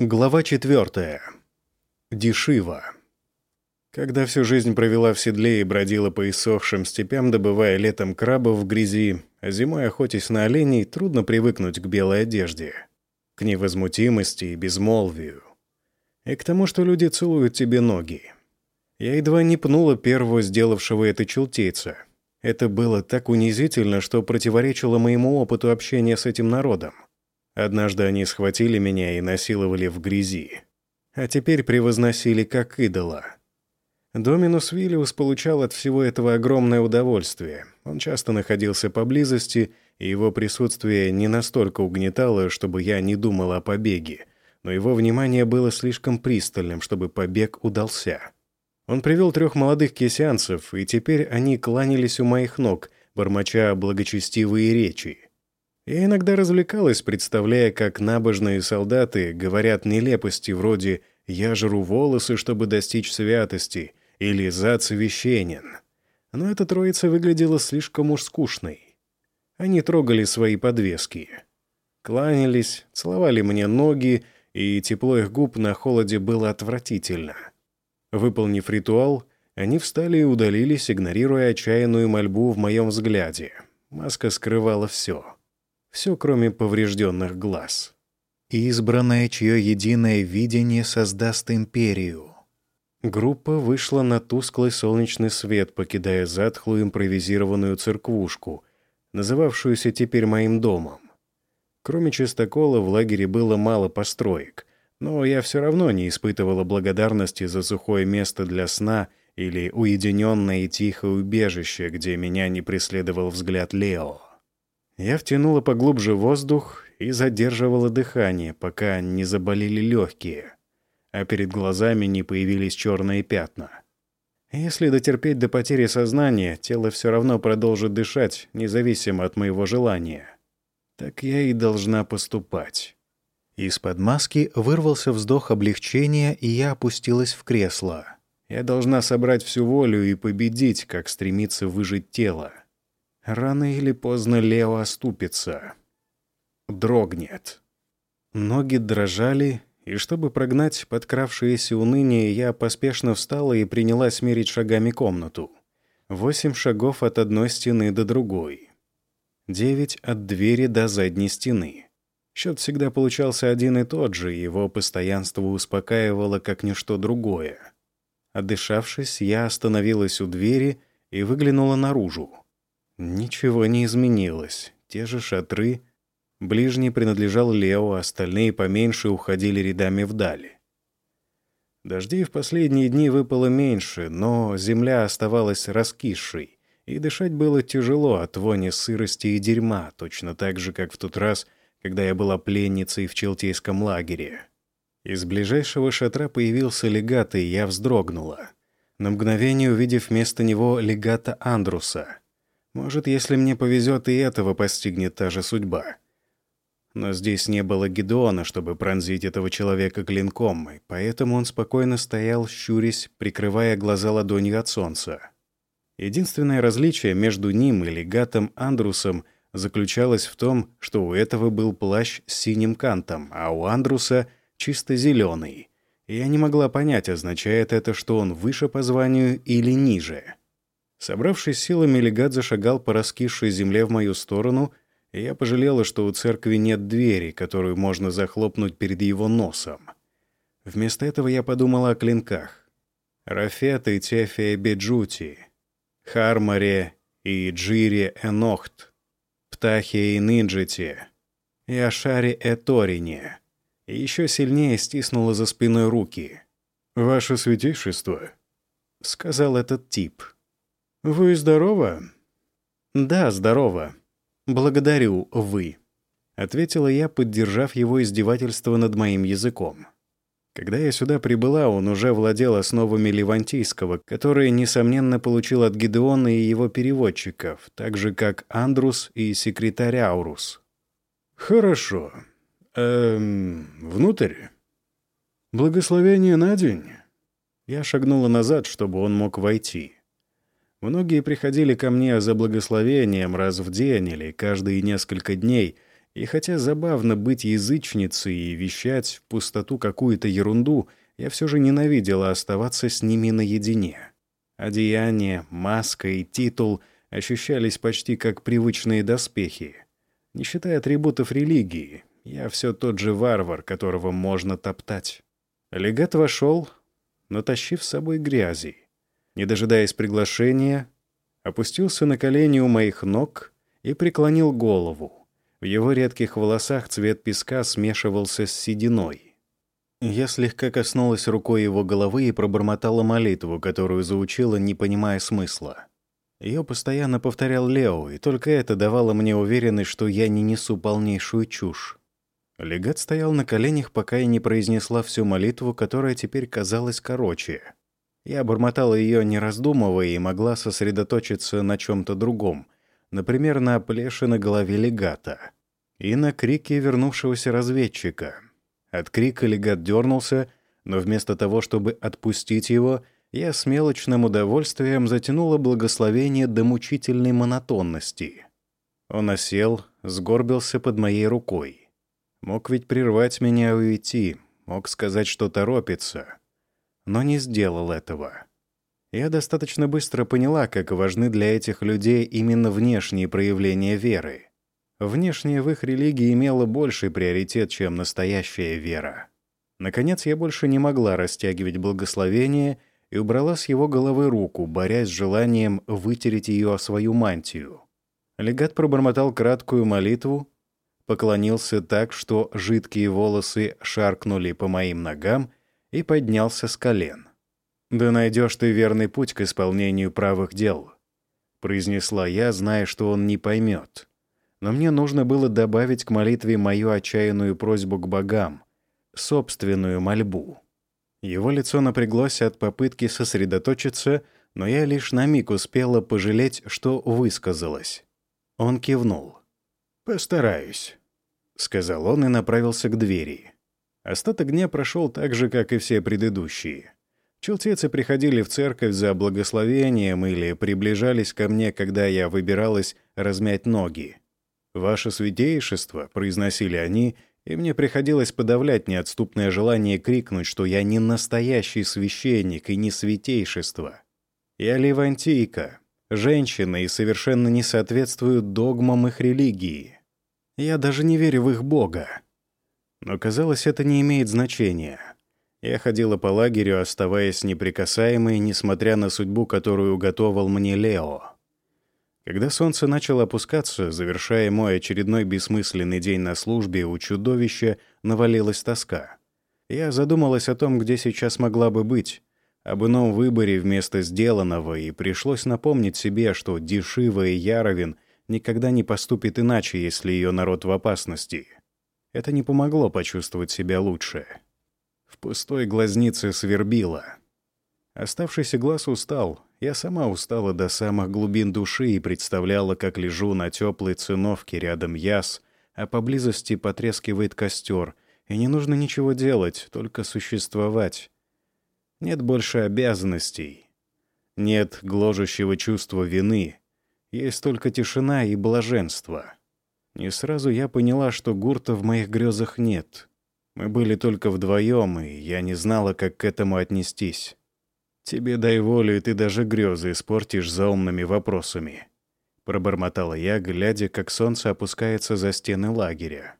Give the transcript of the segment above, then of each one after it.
Глава четвертая. Дешива. Когда всю жизнь провела в седле и бродила по иссохшим степям, добывая летом крабов в грязи, а зимой охотясь на оленей, трудно привыкнуть к белой одежде, к невозмутимости и безмолвию. И к тому, что люди целуют тебе ноги. Я едва не пнула первого сделавшего это челтейца. Это было так унизительно, что противоречило моему опыту общения с этим народом. Однажды они схватили меня и насиловали в грязи. А теперь превозносили как идола. Доминус Виллиус получал от всего этого огромное удовольствие. Он часто находился поблизости, и его присутствие не настолько угнетало, чтобы я не думал о побеге, но его внимание было слишком пристальным, чтобы побег удался. Он привел трех молодых кесянцев, и теперь они кланялись у моих ног, бормоча благочестивые речи. Я иногда развлекалась, представляя, как набожные солдаты говорят нелепости вроде «я жру волосы, чтобы достичь святости» или «зад священен». Но эта троица выглядела слишком уж скучной. Они трогали свои подвески. Кланялись, целовали мне ноги, и тепло их губ на холоде было отвратительно. Выполнив ритуал, они встали и удалились, игнорируя отчаянную мольбу в моем взгляде. Маска скрывала все все кроме поврежденных глаз. Избранное, чье единое видение создаст империю. Группа вышла на тусклый солнечный свет, покидая затхлую импровизированную церквушку, называвшуюся теперь моим домом. Кроме чистокола в лагере было мало построек, но я все равно не испытывала благодарности за сухое место для сна или уединенное и тихое убежище, где меня не преследовал взгляд Лео. Я втянула поглубже воздух и задерживала дыхание, пока не заболели легкие, а перед глазами не появились черные пятна. Если дотерпеть до потери сознания, тело все равно продолжит дышать, независимо от моего желания. Так я и должна поступать. Из-под маски вырвался вздох облегчения, и я опустилась в кресло. Я должна собрать всю волю и победить, как стремится выжить тело. Рано или поздно Лео оступится. Дрогнет. Ноги дрожали, и чтобы прогнать подкравшееся уныние, я поспешно встала и принялась мерить шагами комнату. Восемь шагов от одной стены до другой. Девять от двери до задней стены. Счет всегда получался один и тот же, его постоянство успокаивало как ничто другое. Отдышавшись, я остановилась у двери и выглянула наружу. Ничего не изменилось. Те же шатры. Ближний принадлежал Лео, остальные поменьше уходили рядами вдали. Дождей в последние дни выпало меньше, но земля оставалась раскисшей, и дышать было тяжело от вони сырости и дерьма, точно так же, как в тот раз, когда я была пленницей в Челтейском лагере. Из ближайшего шатра появился легат, и я вздрогнула. На мгновение увидев вместо него легата Андруса — может, если мне повезет, и этого постигнет та же судьба. Но здесь не было Гедеона, чтобы пронзить этого человека клинком, и поэтому он спокойно стоял, щурясь, прикрывая глаза ладонью от солнца. Единственное различие между ним и легатом Андрусом заключалось в том, что у этого был плащ с синим кантом, а у Андруса — чисто зеленый. Я не могла понять, означает это, что он выше по званию или ниже. Собравшись силами, легат зашагал по раскисшей земле в мою сторону, и я пожалела, что у церкви нет двери, которую можно захлопнуть перед его носом. Вместо этого я подумала о клинках. Рафет и Беджути, Хармаре и Джире Энохт, Птахе и Нинджите, и Ашаре Эторине. И еще сильнее стиснула за спиной руки. «Ваше святейшество», — сказал этот тип, — «Вы здорова?» «Да, здорово. Благодарю, вы», — ответила я, поддержав его издевательство над моим языком. Когда я сюда прибыла, он уже владел основами левантийского, которые, несомненно, получил от Гедеона и его переводчиков, так же, как Андрус и секретарь Аурус. «Хорошо. Эм, внутрь? Благословение на день?» Я шагнула назад, чтобы он мог войти. Многие приходили ко мне за благословением раз в день или каждые несколько дней, И хотя забавно быть язычницей и вещать в пустоту какую-то ерунду, я все же ненавидела оставаться с ними наедине. Одеяние, маска и титул ощущались почти как привычные доспехи. Не считая атрибутов религии, я все тот же варвар, которого можно топтать. Легат вошел, натащив с собой грязи. Не дожидаясь приглашения, опустился на колени у моих ног и преклонил голову. В его редких волосах цвет песка смешивался с сединой. Я слегка коснулась рукой его головы и пробормотала молитву, которую заучила, не понимая смысла. Ее постоянно повторял Лео, и только это давало мне уверенность, что я не несу полнейшую чушь. Легат стоял на коленях, пока я не произнесла всю молитву, которая теперь казалась короче. Я бормотала ее, не раздумывая, и могла сосредоточиться на чем-то другом, например, на плеше на голове легата и на крике вернувшегося разведчика — от крика легат дернулся, но вместо того, чтобы отпустить его, я с мелочным удовольствием затянула благословение до мучительной монотонности. Он осел, сгорбился под моей рукой. Мог ведь прервать меня и уйти, мог сказать, что торопится, но не сделал этого. Я достаточно быстро поняла, как важны для этих людей именно внешние проявления веры. Внешнее в их религии имело больший приоритет, чем настоящая вера. Наконец, я больше не могла растягивать благословение и убрала с его головы руку, борясь с желанием вытереть ее о свою мантию. Легат пробормотал краткую молитву, поклонился так, что жидкие волосы шаркнули по моим ногам и поднялся с колен. «Да найдешь ты верный путь к исполнению правых дел», — произнесла я, зная, что он не поймет но мне нужно было добавить к молитве мою отчаянную просьбу к богам, собственную мольбу. Его лицо напряглось от попытки сосредоточиться, но я лишь на миг успела пожалеть, что высказалась. Он кивнул. «Постараюсь», — сказал он и направился к двери. Остаток дня прошел так же, как и все предыдущие. Челтецы приходили в церковь за благословением или приближались ко мне, когда я выбиралась размять ноги. «Ваше святейшество», — произносили они, и мне приходилось подавлять неотступное желание крикнуть, что я не настоящий священник и не святейшество. Я левантийка, женщина и совершенно не соответствую догмам их религии. Я даже не верю в их бога. Но, казалось, это не имеет значения. Я ходила по лагерю, оставаясь неприкасаемой, несмотря на судьбу, которую уготовал мне Лео. Когда солнце начало опускаться, завершая мой очередной бессмысленный день на службе, у чудовища навалилась тоска. Я задумалась о том, где сейчас могла бы быть, об ином выборе вместо сделанного, и пришлось напомнить себе, что Дешива и Яровин никогда не поступит иначе, если ее народ в опасности. Это не помогло почувствовать себя лучше. В пустой глазнице свербило. Оставшийся глаз устал, я сама устала до самых глубин души и представляла, как лежу на теплой циновке рядом яс, а поблизости потрескивает костер, и не нужно ничего делать, только существовать. Нет больше обязанностей. Нет гложущего чувства вины. Есть только тишина и блаженство. Не сразу я поняла, что гурта в моих грезах нет. Мы были только вдвоем, и я не знала, как к этому отнестись. «Тебе дай волю, и ты даже грезы испортишь заумными вопросами», — пробормотала я, глядя, как солнце опускается за стены лагеря.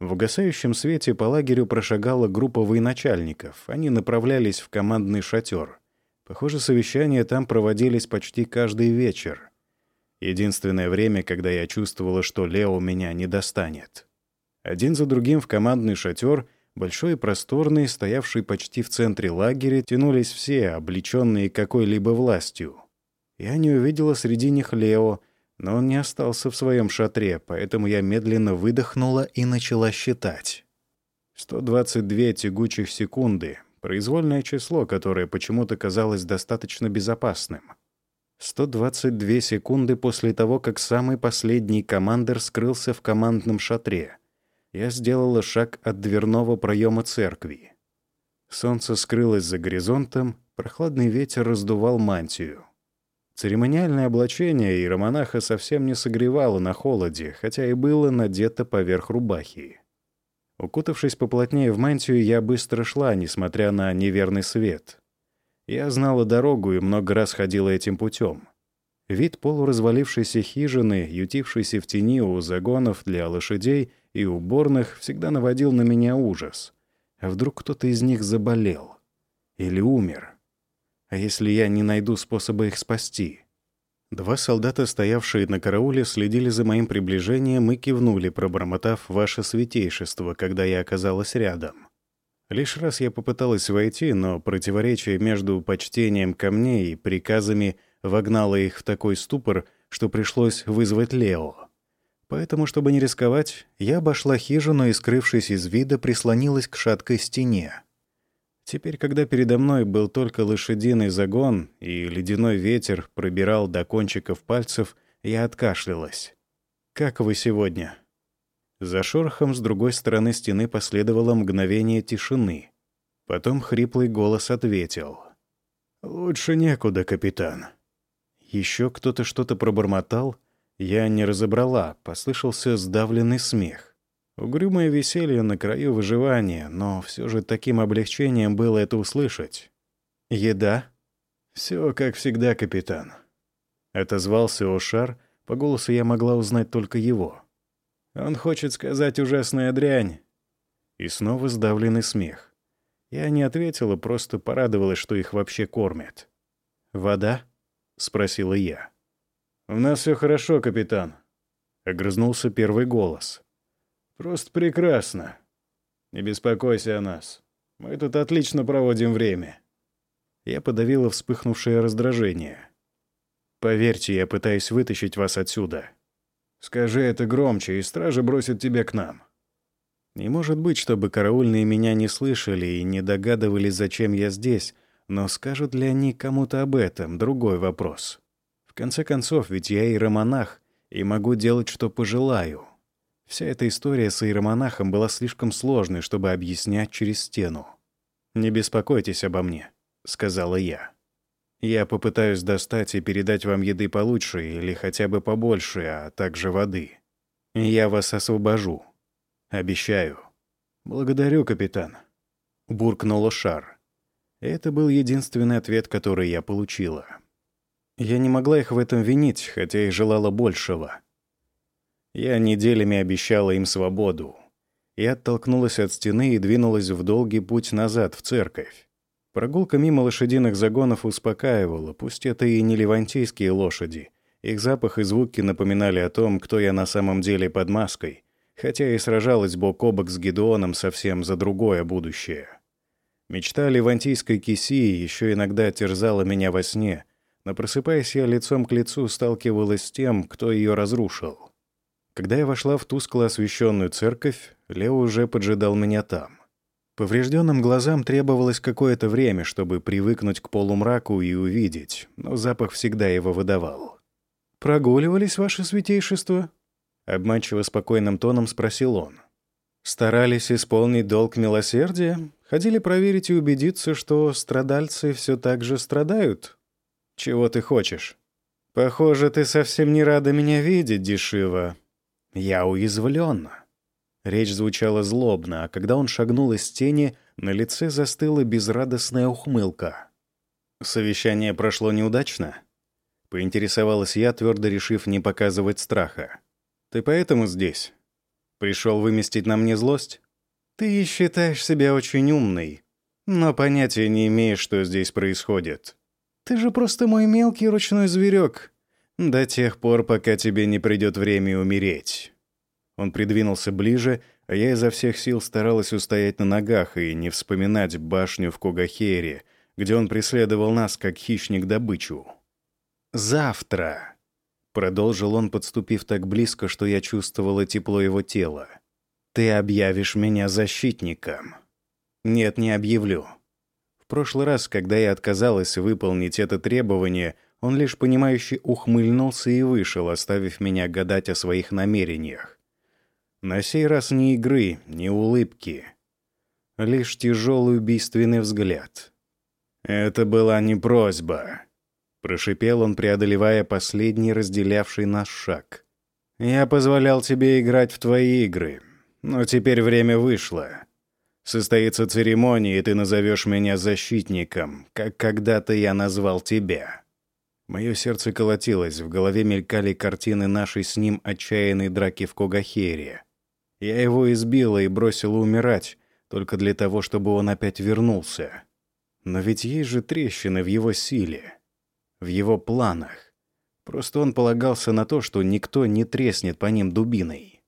В угасающем свете по лагерю прошагала группа военачальников. Они направлялись в командный шатер. Похоже, совещания там проводились почти каждый вечер. Единственное время, когда я чувствовала, что Лео меня не достанет. Один за другим в командный шатер Большой и просторный, стоявший почти в центре лагеря, тянулись все, облеченные какой-либо властью. Я не увидела среди них Лео, но он не остался в своем шатре, поэтому я медленно выдохнула и начала считать. 122 тягучих секунды — произвольное число, которое почему-то казалось достаточно безопасным. 122 секунды после того, как самый последний командир скрылся в командном шатре — я сделала шаг от дверного проема церкви. Солнце скрылось за горизонтом, прохладный ветер раздувал мантию. Церемониальное облачение иеромонаха совсем не согревало на холоде, хотя и было надето поверх рубахи. Укутавшись поплотнее в мантию, я быстро шла, несмотря на неверный свет. Я знала дорогу и много раз ходила этим путем. Вид полуразвалившейся хижины, ютившейся в тени у загонов для лошадей и уборных, всегда наводил на меня ужас. А вдруг кто-то из них заболел? Или умер? А если я не найду способа их спасти? Два солдата, стоявшие на карауле, следили за моим приближением и кивнули, пробормотав «Ваше святейшество», когда я оказалась рядом. Лишь раз я попыталась войти, но противоречие между почтением ко мне и приказами вогнало их в такой ступор, что пришлось вызвать Лео. Поэтому, чтобы не рисковать, я обошла хижину и, скрывшись из вида, прислонилась к шаткой стене. Теперь, когда передо мной был только лошадиный загон и ледяной ветер пробирал до кончиков пальцев, я откашлялась. «Как вы сегодня?» За шорохом с другой стороны стены последовало мгновение тишины. Потом хриплый голос ответил. «Лучше некуда, капитан». Еще кто-то что-то пробормотал. Я не разобрала, послышался сдавленный смех. Угрюмое веселье на краю выживания, но все же таким облегчением было это услышать. «Еда?» «Все как всегда, капитан», — отозвался Ошар, по голосу я могла узнать только его. «Он хочет сказать ужасная дрянь». И снова сдавленный смех. Я не ответила, просто порадовалась, что их вообще кормят. «Вода?» — спросила я. «У нас все хорошо, капитан», — огрызнулся первый голос. Просто прекрасно. Не беспокойся о нас. Мы тут отлично проводим время. Я подавила вспыхнувшее раздражение. Поверьте, я пытаюсь вытащить вас отсюда. Скажи это громче, и стражи бросят тебя к нам. Не может быть, чтобы караульные меня не слышали и не догадывались, зачем я здесь, но скажут ли они кому-то об этом — другой вопрос. В конце концов, ведь я иеромонах и могу делать, что пожелаю. Вся эта история с иеромонахом была слишком сложной, чтобы объяснять через стену. «Не беспокойтесь обо мне», — сказала я. «Я попытаюсь достать и передать вам еды получше или хотя бы побольше, а также воды. Я вас освобожу. Обещаю». «Благодарю, капитан», — буркнула Шар. Это был единственный ответ, который я получила. Я не могла их в этом винить, хотя и желала большего. Я неделями обещала им свободу. Я оттолкнулась от стены и двинулась в долгий путь назад, в церковь. Прогулка мимо лошадиных загонов успокаивала, пусть это и не левантийские лошади. Их запах и звуки напоминали о том, кто я на самом деле под маской, хотя и сражалась бок о бок с Гедеоном совсем за другое будущее. Мечта левантийской кисии еще иногда терзала меня во сне, но просыпаясь я лицом к лицу сталкивалась с тем, кто ее разрушил. Когда я вошла в тускло освещенную церковь, Лео уже поджидал меня там. Поврежденным глазам требовалось какое-то время, чтобы привыкнуть к полумраку и увидеть, но запах всегда его выдавал. «Прогуливались, ваше святейшество?» Обманчиво спокойным тоном спросил он. «Старались исполнить долг милосердия? Ходили проверить и убедиться, что страдальцы все так же страдают? Чего ты хочешь?» «Похоже, ты совсем не рада меня видеть, Дешива», «Я уязвлен». Речь звучала злобно, а когда он шагнул из тени, на лице застыла безрадостная ухмылка. «Совещание прошло неудачно?» Поинтересовалась я, твердо решив не показывать страха. «Ты поэтому здесь? Пришел выместить на мне злость?» «Ты считаешь себя очень умной, но понятия не имеешь, что здесь происходит. Ты же просто мой мелкий ручной зверек, до тех пор, пока тебе не придет время умереть». Он придвинулся ближе, а я изо всех сил старалась устоять на ногах и не вспоминать башню в Когахере, где он преследовал нас, как хищник добычу. «Завтра», — продолжил он, подступив так близко, что я чувствовала тепло его тела, — «ты объявишь меня защитником». «Нет, не объявлю». В прошлый раз, когда я отказалась выполнить это требование, он лишь понимающе ухмыльнулся и вышел, оставив меня гадать о своих намерениях. На сей раз ни игры, ни улыбки. Лишь тяжелый убийственный взгляд. «Это была не просьба», — Прошипел он, преодолевая последний разделявший наш шаг. «Я позволял тебе играть в твои игры, но теперь время вышло. Состоится церемония, и ты назовешь меня защитником, как когда-то я назвал тебя». Мое сердце колотилось, в голове мелькали картины нашей с ним отчаянной драки в Когахере. Я его избила и бросила умирать, только для того, чтобы он опять вернулся. Но ведь есть же трещины в его силе в его планах. Просто он полагался на то, что никто не треснет по ним дубиной.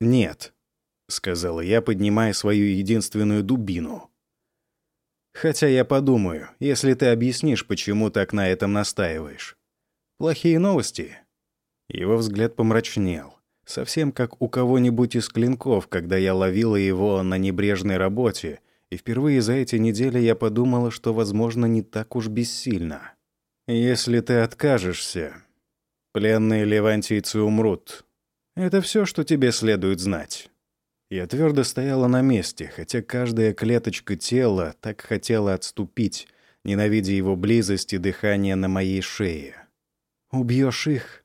«Нет», — сказала я, поднимая свою единственную дубину. «Хотя я подумаю, если ты объяснишь, почему так на этом настаиваешь. Плохие новости?» Его взгляд помрачнел, совсем как у кого-нибудь из клинков, когда я ловила его на небрежной работе, и впервые за эти недели я подумала, что, возможно, не так уж бессильно. Если ты откажешься, пленные левантийцы умрут. Это все, что тебе следует знать. Я твердо стояла на месте, хотя каждая клеточка тела так хотела отступить, ненавидя его близость и дыхание на моей шее. Убьешь их,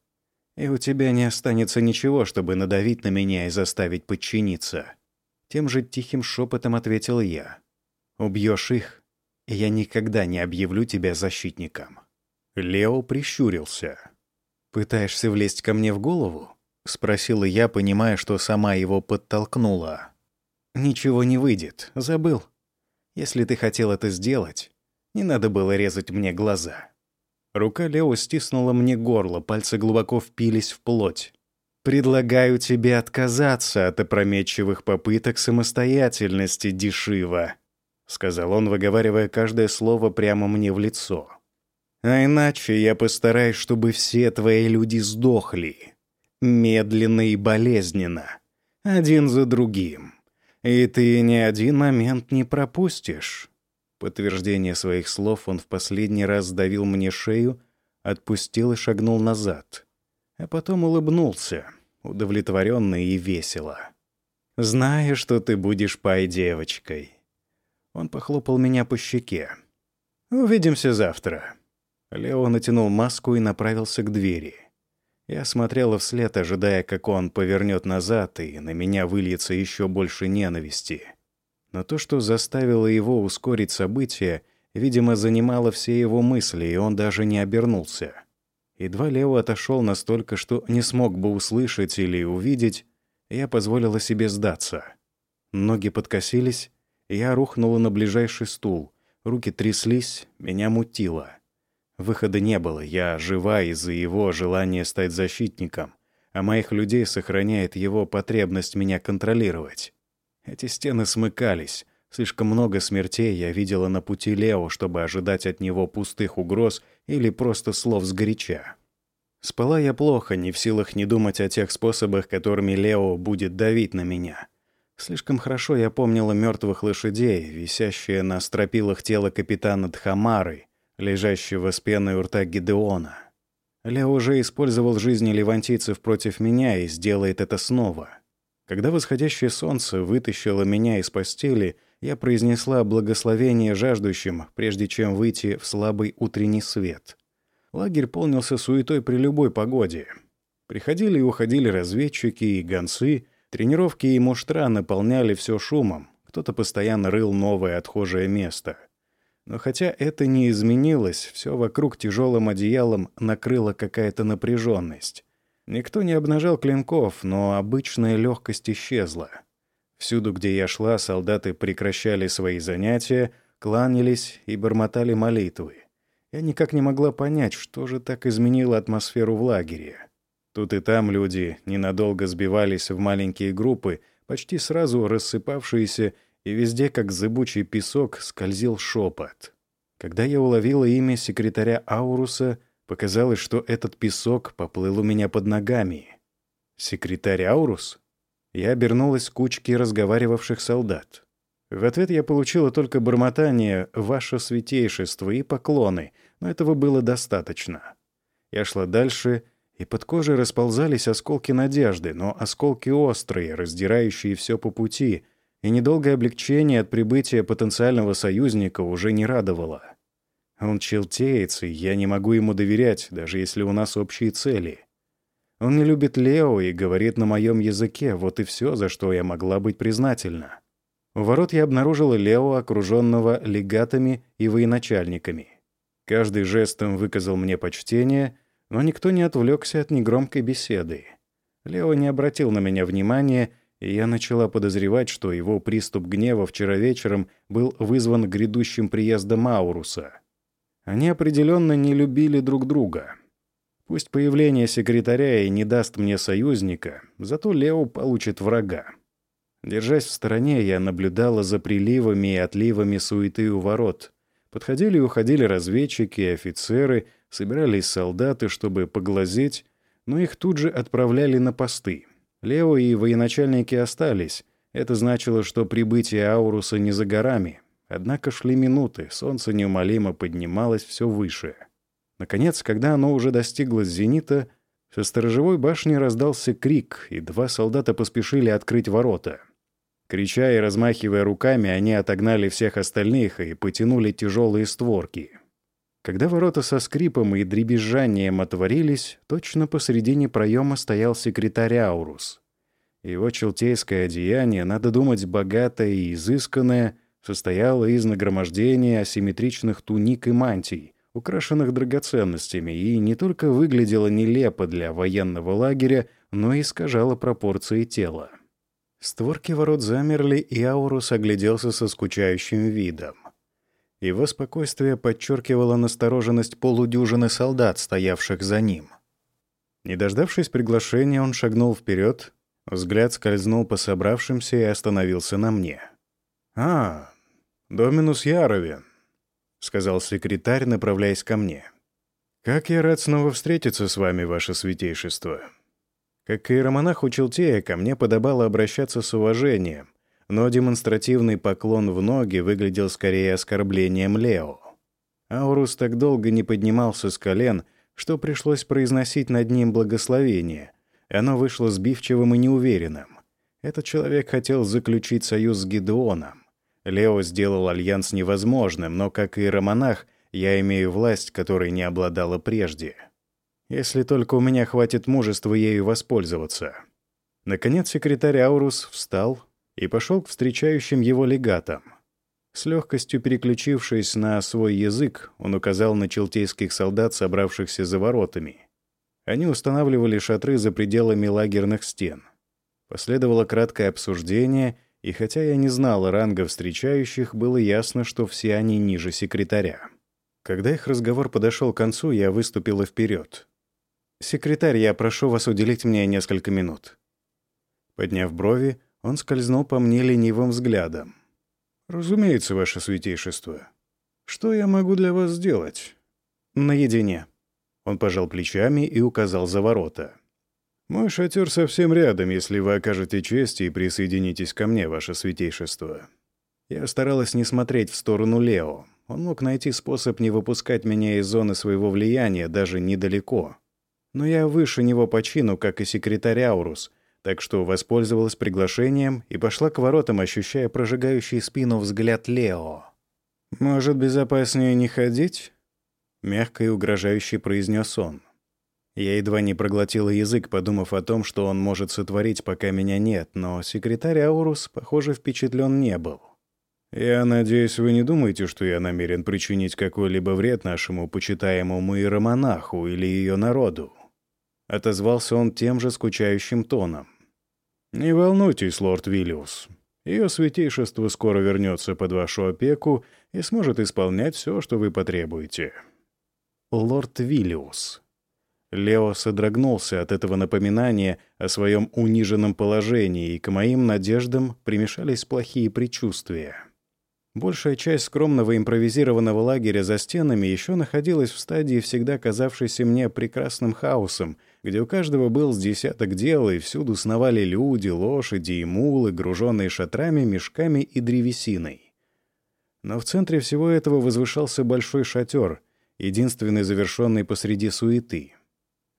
и у тебя не останется ничего, чтобы надавить на меня и заставить подчиниться. Тем же тихим шепотом ответил я. Убьешь их, и я никогда не объявлю тебя защитником. Лео прищурился. «Пытаешься влезть ко мне в голову?» — спросила я, понимая, что сама его подтолкнула. «Ничего не выйдет, забыл. Если ты хотел это сделать, не надо было резать мне глаза». Рука Лео стиснула мне горло, пальцы глубоко впились в плоть. «Предлагаю тебе отказаться от опрометчивых попыток самостоятельности, Дешива», — сказал он, выговаривая каждое слово прямо мне в лицо. А иначе я постараюсь, чтобы все твои люди сдохли. Медленно и болезненно. Один за другим. И ты ни один момент не пропустишь. Подтверждение своих слов он в последний раз сдавил мне шею, отпустил и шагнул назад. А потом улыбнулся, удовлетворенно и весело. «Знаю, что ты будешь пай-девочкой». Он похлопал меня по щеке. «Увидимся завтра». Лео натянул маску и направился к двери. Я смотрела вслед, ожидая, как он повернет назад, и на меня выльется еще больше ненависти. Но то, что заставило его ускорить события, видимо, занимало все его мысли, и он даже не обернулся. Едва Лео отошел настолько, что не смог бы услышать или увидеть, я позволила себе сдаться. Ноги подкосились, я рухнула на ближайший стул, руки тряслись, меня мутило. Выхода не было, я жива из-за его желания стать защитником, а моих людей сохраняет его потребность меня контролировать. Эти стены смыкались, слишком много смертей я видела на пути Лео, чтобы ожидать от него пустых угроз или просто слов сгоряча. Спала я плохо, не в силах не думать о тех способах, которыми Лео будет давить на меня. Слишком хорошо я помнила мертвых лошадей, висящие на стропилах тела капитана Дхамары, лежащего с пеной у рта Гидеона. Лео уже использовал жизни левантийцев против меня и сделает это снова. Когда восходящее солнце вытащило меня из постели, я произнесла благословение жаждущим, прежде чем выйти в слабый утренний свет. Лагерь полнился суетой при любой погоде. Приходили и уходили разведчики и гонцы, тренировки и муштра наполняли все шумом, кто-то постоянно рыл новое отхожее место — но хотя это не изменилось, все вокруг тяжелым одеялом накрыла какая-то напряженность. Никто не обнажал клинков, но обычная легкость исчезла. Всюду, где я шла, солдаты прекращали свои занятия, кланялись и бормотали молитвы. Я никак не могла понять, что же так изменило атмосферу в лагере. Тут и там люди ненадолго сбивались в маленькие группы, почти сразу рассыпавшиеся и везде, как зыбучий песок, скользил шепот. Когда я уловила имя секретаря Ауруса, показалось, что этот песок поплыл у меня под ногами. «Секретарь Аурус?» Я обернулась к кучке разговаривавших солдат. В ответ я получила только бормотание «Ваше святейшество» и поклоны, но этого было достаточно. Я шла дальше, и под кожей расползались осколки надежды, но осколки острые, раздирающие все по пути — и недолгое облегчение от прибытия потенциального союзника уже не радовало. Он челтеец, и я не могу ему доверять, даже если у нас общие цели. Он не любит Лео и говорит на моем языке, вот и все, за что я могла быть признательна. У ворот я обнаружила Лео, окруженного легатами и военачальниками. Каждый жестом выказал мне почтение, но никто не отвлекся от негромкой беседы. Лео не обратил на меня внимания, и я начала подозревать, что его приступ гнева вчера вечером был вызван грядущим приездом Ауруса. Они определенно не любили друг друга. Пусть появление секретаря и не даст мне союзника, зато Лео получит врага. Держась в стороне, я наблюдала за приливами и отливами суеты у ворот. Подходили и уходили разведчики и офицеры, собирались солдаты, чтобы поглазеть, но их тут же отправляли на посты. Лео и военачальники остались. Это значило, что прибытие Ауруса не за горами. Однако шли минуты, солнце неумолимо поднималось все выше. Наконец, когда оно уже достигло зенита, со сторожевой башни раздался крик, и два солдата поспешили открыть ворота. Крича и размахивая руками, они отогнали всех остальных и потянули тяжелые створки. Когда ворота со скрипом и дребезжанием отворились, точно посредине проема стоял секретарь Аурус. Его челтейское одеяние, надо думать, богатое и изысканное, состояло из нагромождения асимметричных туник и мантий, украшенных драгоценностями, и не только выглядело нелепо для военного лагеря, но и искажало пропорции тела. Створки ворот замерли, и Аурус огляделся со скучающим видом. Его спокойствие подчеркивало настороженность полудюжины солдат, стоявших за ним. Не дождавшись приглашения, он шагнул вперед, взгляд скользнул по собравшимся и остановился на мне. «А, Доминус Яровин», — сказал секретарь, направляясь ко мне. «Как я рад снова встретиться с вами, ваше святейшество». Как иеромонаху Челтея, ко мне подобало обращаться с уважением, но демонстративный поклон в ноги выглядел скорее оскорблением Лео. Аурус так долго не поднимался с колен, что пришлось произносить над ним благословение. Оно вышло сбивчивым и неуверенным. Этот человек хотел заключить союз с Гидеоном. Лео сделал альянс невозможным, но, как и романах, я имею власть, которой не обладала прежде. Если только у меня хватит мужества ею воспользоваться. Наконец секретарь Аурус встал и пошел к встречающим его легатам. С легкостью переключившись на свой язык, он указал на челтейских солдат, собравшихся за воротами. Они устанавливали шатры за пределами лагерных стен. Последовало краткое обсуждение, и хотя я не знал ранга встречающих, было ясно, что все они ниже секретаря. Когда их разговор подошел к концу, я выступила вперед. «Секретарь, я прошу вас уделить мне несколько минут». Подняв брови, он скользнул по мне ленивым взглядом. «Разумеется, ваше святейшество. Что я могу для вас сделать?» «Наедине». Он пожал плечами и указал за ворота. «Мой шатер совсем рядом, если вы окажете честь и присоединитесь ко мне, ваше святейшество». Я старалась не смотреть в сторону Лео. Он мог найти способ не выпускать меня из зоны своего влияния даже недалеко. Но я выше него по чину, как и секретарь Аурус, так что воспользовалась приглашением и пошла к воротам, ощущая прожигающий спину взгляд Лео. «Может, безопаснее не ходить?» — мягко и угрожающе произнес он. Я едва не проглотила язык, подумав о том, что он может сотворить, пока меня нет, но секретарь Аурус, похоже, впечатлен не был. «Я надеюсь, вы не думаете, что я намерен причинить какой-либо вред нашему почитаемому иеромонаху или ее народу?» — отозвался он тем же скучающим тоном. «Не волнуйтесь, лорд Виллиус. Ее святейшество скоро вернется под вашу опеку и сможет исполнять все, что вы потребуете». Лорд Виллиус. Лео содрогнулся от этого напоминания о своем униженном положении, и к моим надеждам примешались плохие предчувствия. Большая часть скромного импровизированного лагеря за стенами еще находилась в стадии всегда казавшейся мне прекрасным хаосом, где у каждого был с десяток дел, и всюду сновали люди, лошади и мулы, груженные шатрами, мешками и древесиной. Но в центре всего этого возвышался большой шатер, единственный завершенный посреди суеты.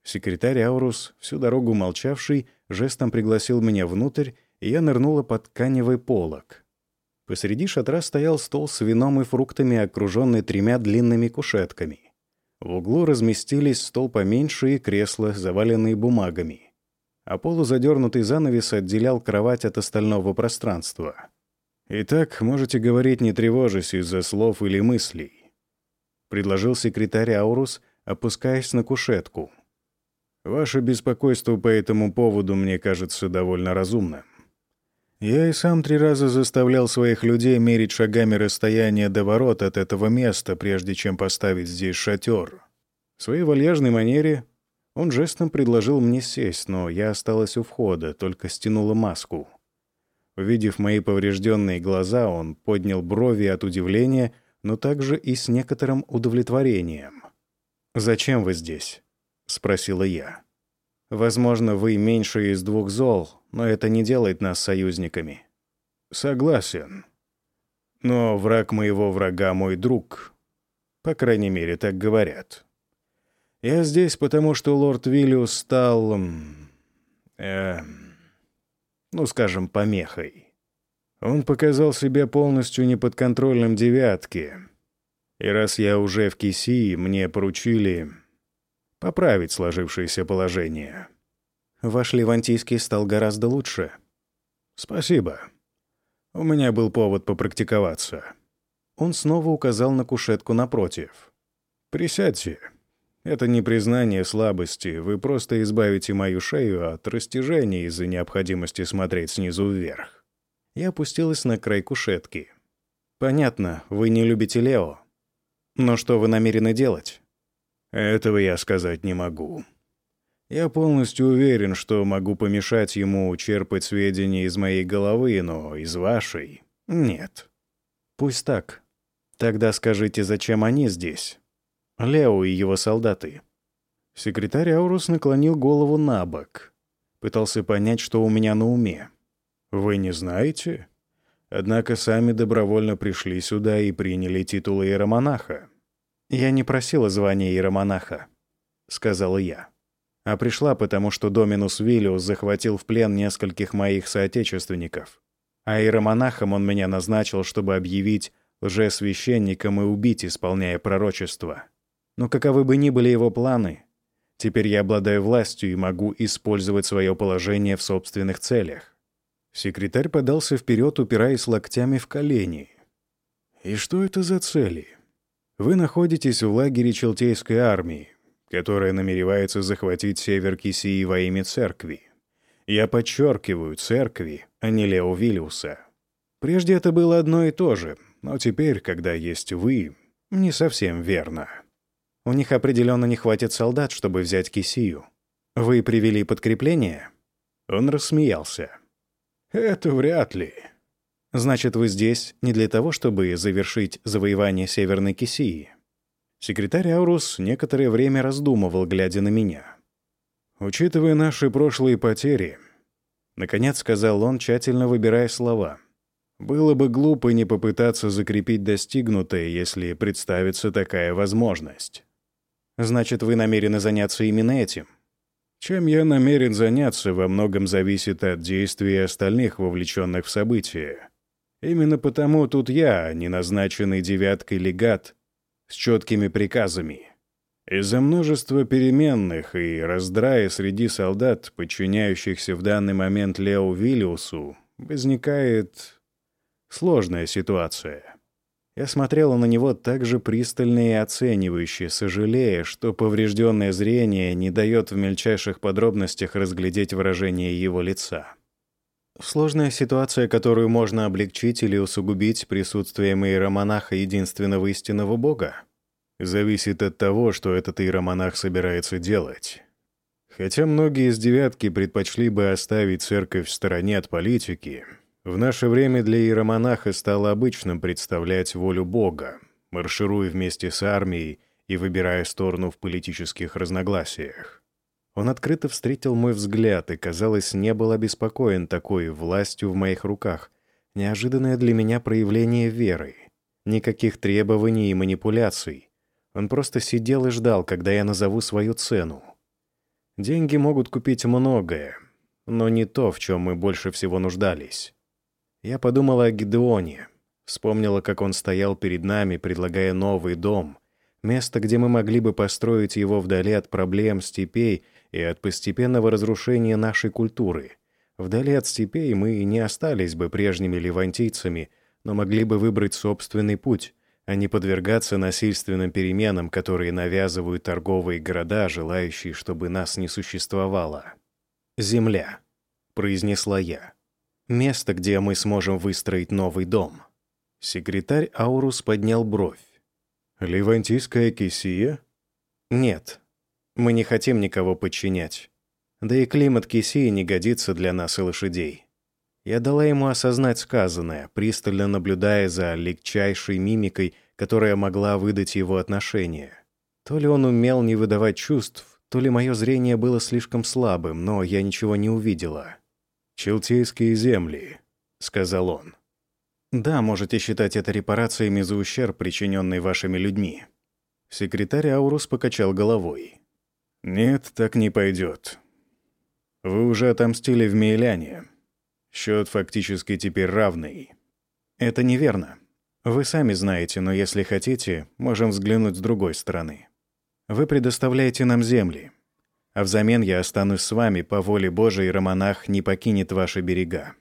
Секретарь Аурус, всю дорогу молчавший, жестом пригласил меня внутрь, и я нырнула под тканевый полог — Посреди шатра стоял стол с вином и фруктами, окруженный тремя длинными кушетками. В углу разместились стол поменьше и кресла, заваленные бумагами. А полузадернутый занавес отделял кровать от остального пространства. «Итак, можете говорить, не тревожась из-за слов или мыслей», — предложил секретарь Аурус, опускаясь на кушетку. «Ваше беспокойство по этому поводу мне кажется довольно разумным. Я и сам три раза заставлял своих людей мерить шагами расстояние до ворот от этого места, прежде чем поставить здесь шатер. В своей вальяжной манере он жестом предложил мне сесть, но я осталась у входа, только стянула маску. Увидев мои поврежденные глаза, он поднял брови от удивления, но также и с некоторым удовлетворением. «Зачем вы здесь?» — спросила я. Возможно, вы меньше из двух зол, но это не делает нас союзниками. Согласен. Но враг моего врага мой друг. По крайней мере, так говорят. Я здесь, потому что лорд Виллиус стал... Э, ну, скажем, помехой. Он показал себя полностью неподконтрольным девятке. И раз я уже в Кисии, мне поручили поправить сложившееся положение. Ваш Левантийский стал гораздо лучше. Спасибо. У меня был повод попрактиковаться. Он снова указал на кушетку напротив. Присядьте. Это не признание слабости, вы просто избавите мою шею от растяжения из-за необходимости смотреть снизу вверх. Я опустилась на край кушетки. Понятно, вы не любите Лео. Но что вы намерены делать? Этого я сказать не могу. Я полностью уверен, что могу помешать ему черпать сведения из моей головы, но из вашей — нет. Пусть так. Тогда скажите, зачем они здесь? Лео и его солдаты. Секретарь Аурус наклонил голову на бок. Пытался понять, что у меня на уме. «Вы не знаете?» Однако сами добровольно пришли сюда и приняли титул иеромонаха. «Я не просила звания иеромонаха», — сказала я. «А пришла, потому что Доминус Виллиус захватил в плен нескольких моих соотечественников. А иеромонахом он меня назначил, чтобы объявить лжесвященником и убить, исполняя пророчество. Но каковы бы ни были его планы, теперь я обладаю властью и могу использовать свое положение в собственных целях». Секретарь подался вперед, упираясь локтями в колени. «И что это за цели?» Вы находитесь в лагере Челтейской армии, которая намеревается захватить север Кисии во имя церкви. Я подчеркиваю церкви, а не Лео Виллиуса. Прежде это было одно и то же, но теперь, когда есть вы, не совсем верно. У них определенно не хватит солдат, чтобы взять Кисию. Вы привели подкрепление? Он рассмеялся. Это вряд ли. Значит, вы здесь не для того, чтобы завершить завоевание Северной Кисии. Секретарь Аурус некоторое время раздумывал, глядя на меня. «Учитывая наши прошлые потери», — наконец сказал он, тщательно выбирая слова, «было бы глупо не попытаться закрепить достигнутое, если представится такая возможность». «Значит, вы намерены заняться именно этим?» «Чем я намерен заняться, во многом зависит от действий остальных вовлеченных в события», Именно потому тут я, не назначенный девяткой легат, с четкими приказами. Из-за множества переменных и раздрая среди солдат, подчиняющихся в данный момент Лео Виллиусу, возникает сложная ситуация. Я смотрела на него так же пристально и оценивающе, сожалея, что поврежденное зрение не дает в мельчайших подробностях разглядеть выражение его лица. Сложная ситуация, которую можно облегчить или усугубить присутствием иеромонаха единственного истинного Бога, зависит от того, что этот иеромонах собирается делать. Хотя многие из девятки предпочли бы оставить церковь в стороне от политики, в наше время для иеромонаха стало обычным представлять волю Бога, маршируя вместе с армией и выбирая сторону в политических разногласиях. Он открыто встретил мой взгляд и, казалось, не был обеспокоен такой властью в моих руках. Неожиданное для меня проявление веры. Никаких требований и манипуляций. Он просто сидел и ждал, когда я назову свою цену. Деньги могут купить многое, но не то, в чем мы больше всего нуждались. Я подумала о Гидеоне, Вспомнила, как он стоял перед нами, предлагая новый дом, место, где мы могли бы построить его вдали от проблем степей и от постепенного разрушения нашей культуры. Вдали от степей мы не остались бы прежними левантийцами, но могли бы выбрать собственный путь, а не подвергаться насильственным переменам, которые навязывают торговые города, желающие, чтобы нас не существовало. «Земля», — произнесла я. «Место, где мы сможем выстроить новый дом». Секретарь Аурус поднял бровь. «Левантийская кисия?» «Нет. Мы не хотим никого подчинять. Да и климат кисии не годится для нас и лошадей. Я дала ему осознать сказанное, пристально наблюдая за легчайшей мимикой, которая могла выдать его отношение. То ли он умел не выдавать чувств, то ли мое зрение было слишком слабым, но я ничего не увидела. «Челтейские земли», — сказал он. «Да, можете считать это репарациями за ущерб, причиненный вашими людьми». Секретарь Аурус покачал головой. «Нет, так не пойдет. Вы уже отомстили в Мейляне. Счет фактически теперь равный. Это неверно. Вы сами знаете, но если хотите, можем взглянуть с другой стороны. Вы предоставляете нам земли, а взамен я останусь с вами по воле Божией, Романах не покинет ваши берега.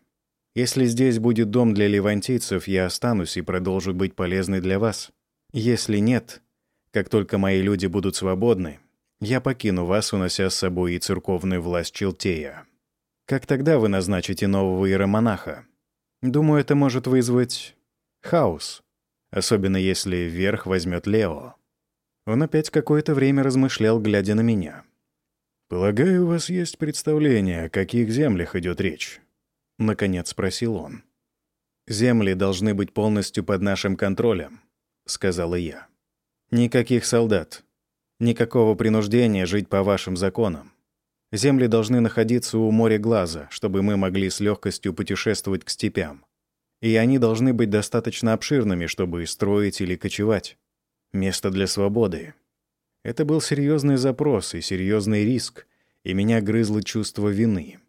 Если здесь будет дом для левантийцев, я останусь и продолжу быть полезной для вас. Если нет, как только мои люди будут свободны, я покину вас, унося с собой и церковную власть Челтея. Как тогда вы назначите нового иеромонаха? Думаю, это может вызвать хаос, особенно если верх возьмет Лео. Он опять какое-то время размышлял, глядя на меня. «Полагаю, у вас есть представление, о каких землях идет речь?» — наконец спросил он. «Земли должны быть полностью под нашим контролем», — сказала я. «Никаких солдат. Никакого принуждения жить по вашим законам. Земли должны находиться у моря глаза, чтобы мы могли с легкостью путешествовать к степям. И они должны быть достаточно обширными, чтобы строить или кочевать. Место для свободы. Это был серьезный запрос и серьезный риск, и меня грызло чувство вины.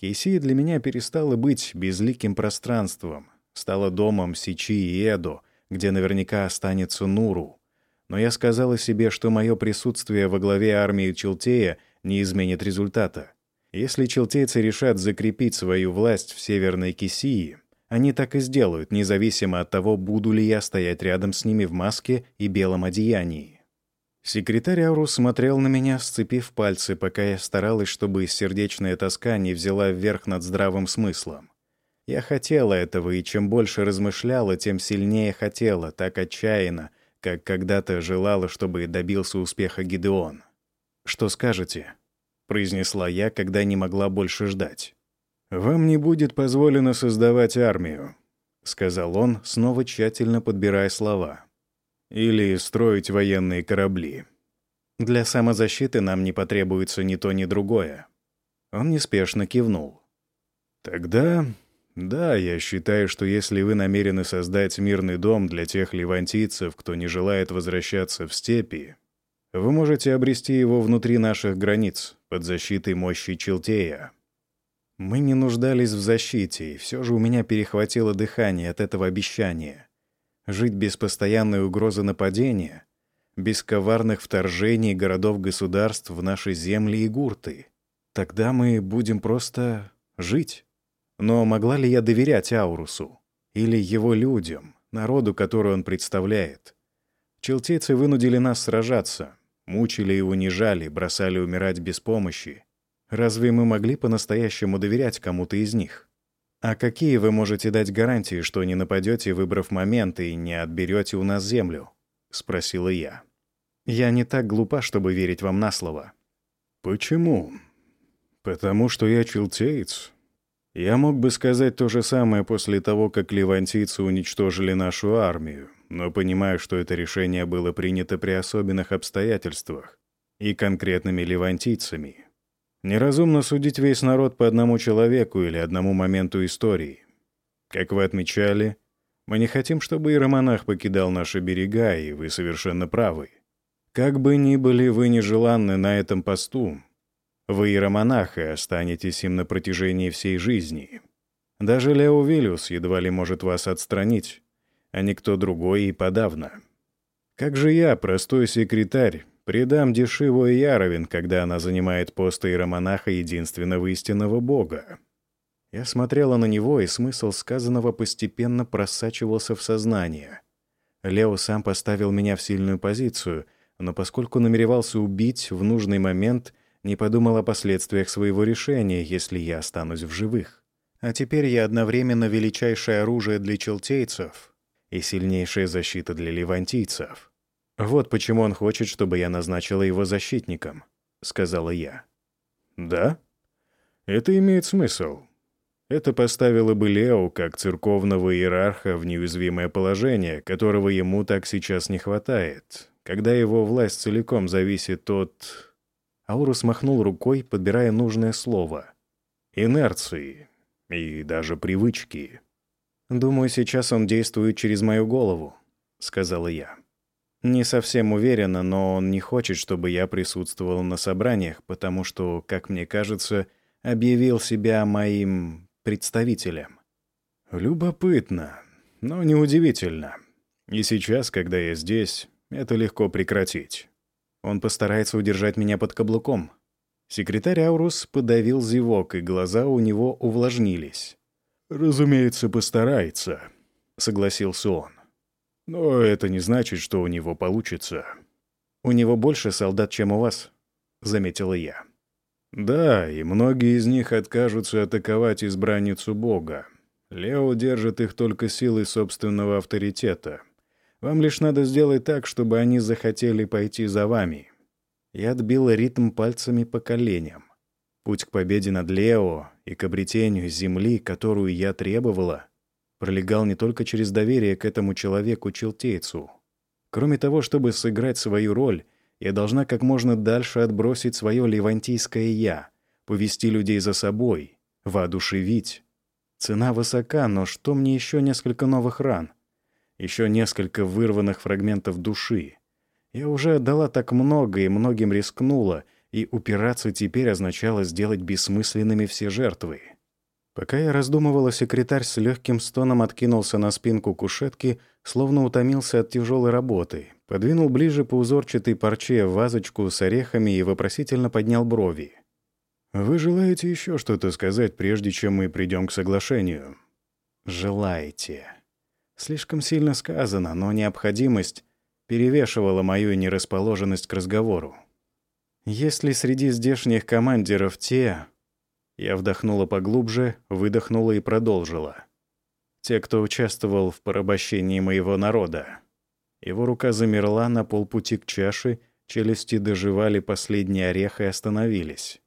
Кейсия для меня перестала быть безликим пространством, стала домом Сичи и Эдо, где наверняка останется Нуру. Но я сказала себе, что мое присутствие во главе армии Челтея не изменит результата. Если челтейцы решат закрепить свою власть в Северной Кисии, они так и сделают, независимо от того, буду ли я стоять рядом с ними в маске и белом одеянии. Секретарь Аурус смотрел на меня, сцепив пальцы, пока я старалась, чтобы сердечная тоска не взяла вверх над здравым смыслом. Я хотела этого, и чем больше размышляла, тем сильнее хотела, так отчаянно, как когда-то желала, чтобы добился успеха Гидеон. «Что скажете?» — произнесла я, когда не могла больше ждать. «Вам не будет позволено создавать армию», — сказал он, снова тщательно подбирая слова. «Или строить военные корабли. Для самозащиты нам не потребуется ни то, ни другое». Он неспешно кивнул. «Тогда, да, я считаю, что если вы намерены создать мирный дом для тех левантийцев, кто не желает возвращаться в степи, вы можете обрести его внутри наших границ, под защитой мощи Челтея. Мы не нуждались в защите, и все же у меня перехватило дыхание от этого обещания. Жить без постоянной угрозы нападения, без коварных вторжений городов-государств в наши земли и гурты. Тогда мы будем просто жить. Но могла ли я доверять Аурусу? Или его людям, народу, который он представляет? Челтейцы вынудили нас сражаться, Мучили и унижали, бросали умирать без помощи. Разве мы могли по-настоящему доверять кому-то из них? А какие вы можете дать гарантии, что не нападете, выбрав момент, и не отберете у нас землю? Спросила я. Я не так глупа, чтобы верить вам на слово. Почему? Потому что я челтеец. Я мог бы сказать то же самое после того, как левантийцы уничтожили нашу армию но понимаю, что это решение было принято при особенных обстоятельствах и конкретными левантийцами. Неразумно судить весь народ по одному человеку или одному моменту истории. Как вы отмечали, мы не хотим, чтобы иеромонах покидал наши берега, и вы совершенно правы. Как бы ни были вы нежеланны на этом посту, вы иеромонах и останетесь им на протяжении всей жизни. Даже Лео Виллиус едва ли может вас отстранить, а никто другой и подавно. Как же я, простой секретарь, предам Дешиву и Яровин, когда она занимает пост иеромонаха единственного истинного бога? Я смотрела на него, и смысл сказанного постепенно просачивался в сознание. Лео сам поставил меня в сильную позицию, но поскольку намеревался убить в нужный момент, не подумал о последствиях своего решения, если я останусь в живых. А теперь я одновременно величайшее оружие для челтейцев и сильнейшая защита для левантийцев. Вот почему он хочет, чтобы я назначила его защитником, сказала я. Да? Это имеет смысл. Это поставило бы Лео как церковного иерарха в неуязвимое положение, которого ему так сейчас не хватает, когда его власть целиком зависит от... Аурус махнул рукой, подбирая нужное слово. Инерции и даже привычки. «Думаю, сейчас он действует через мою голову», — сказала я. «Не совсем уверена, но он не хочет, чтобы я присутствовал на собраниях, потому что, как мне кажется, объявил себя моим представителем». «Любопытно, но неудивительно. И сейчас, когда я здесь, это легко прекратить. Он постарается удержать меня под каблуком». Секретарь Аурус подавил зевок, и глаза у него увлажнились. «Разумеется, постарается», — согласился он. «Но это не значит, что у него получится». «У него больше солдат, чем у вас», — заметила я. «Да, и многие из них откажутся атаковать избранницу Бога. Лео держит их только силой собственного авторитета. Вам лишь надо сделать так, чтобы они захотели пойти за вами». Я отбила ритм пальцами по коленям. Путь к победе над Лео и к обретению земли, которую я требовала, пролегал не только через доверие к этому человеку-челтейцу. Кроме того, чтобы сыграть свою роль, я должна как можно дальше отбросить свое левантийское «я», повести людей за собой, воодушевить. Цена высока, но что мне еще несколько новых ран? Еще несколько вырванных фрагментов души. Я уже отдала так много и многим рискнула — и упираться теперь означало сделать бессмысленными все жертвы. Пока я раздумывала, секретарь с легким стоном откинулся на спинку кушетки, словно утомился от тяжелой работы, подвинул ближе по узорчатой парче вазочку с орехами и вопросительно поднял брови. «Вы желаете еще что-то сказать, прежде чем мы придем к соглашению?» «Желаете». Слишком сильно сказано, но необходимость перевешивала мою нерасположенность к разговору. Есть ли среди здешних командиров те... Я вдохнула поглубже, выдохнула и продолжила. Те, кто участвовал в порабощении моего народа. Его рука замерла на полпути к чаше, челюсти доживали последний орех и остановились.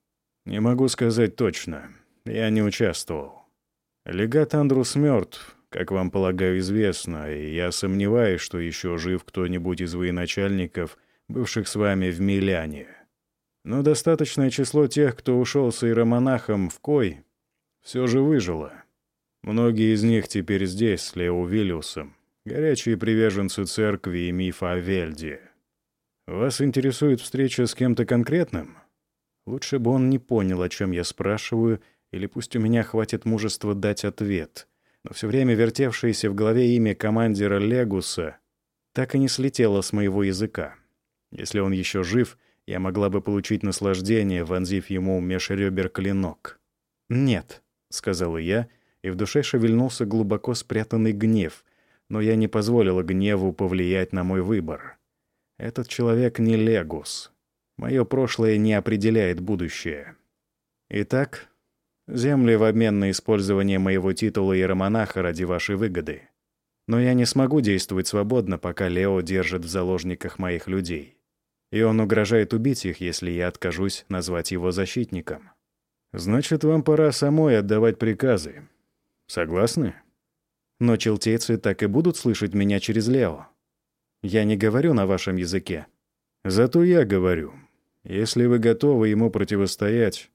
Не могу сказать точно. Я не участвовал. Легат Андрус мертв, как вам, полагаю, известно, и я сомневаюсь, что еще жив кто-нибудь из военачальников, бывших с вами в Миляне. Но достаточное число тех, кто ушел с иеромонахом в Кой, все же выжило. Многие из них теперь здесь, с Лео Виллиусом, горячие приверженцы церкви и мифа о Вельде. Вас интересует встреча с кем-то конкретным? Лучше бы он не понял, о чем я спрашиваю, или пусть у меня хватит мужества дать ответ. Но все время вертевшееся в голове имя командира Легуса так и не слетело с моего языка. Если он еще жив — я могла бы получить наслаждение, вонзив ему меж ребер клинок. «Нет», — сказала я, и в душе шевельнулся глубоко спрятанный гнев, но я не позволила гневу повлиять на мой выбор. Этот человек не Легус. Мое прошлое не определяет будущее. Итак, земли в обмен на использование моего титула иеромонаха ради вашей выгоды. Но я не смогу действовать свободно, пока Лео держит в заложниках моих людей и он угрожает убить их, если я откажусь назвать его защитником. Значит, вам пора самой отдавать приказы. Согласны? Но челтейцы так и будут слышать меня через Лео. Я не говорю на вашем языке. Зато я говорю. Если вы готовы ему противостоять,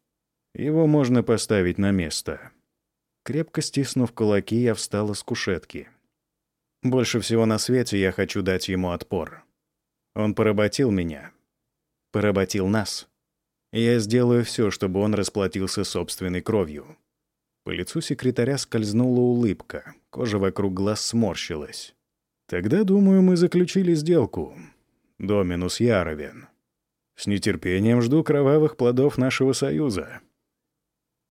его можно поставить на место. Крепко стиснув кулаки, я встала с кушетки. Больше всего на свете я хочу дать ему отпор. Он поработил меня. Поработил нас. я сделаю все, чтобы он расплатился собственной кровью. По лицу секретаря скользнула улыбка, кожа вокруг глаз сморщилась. Тогда, думаю, мы заключили сделку. Доминус Яровен. С нетерпением жду кровавых плодов нашего союза.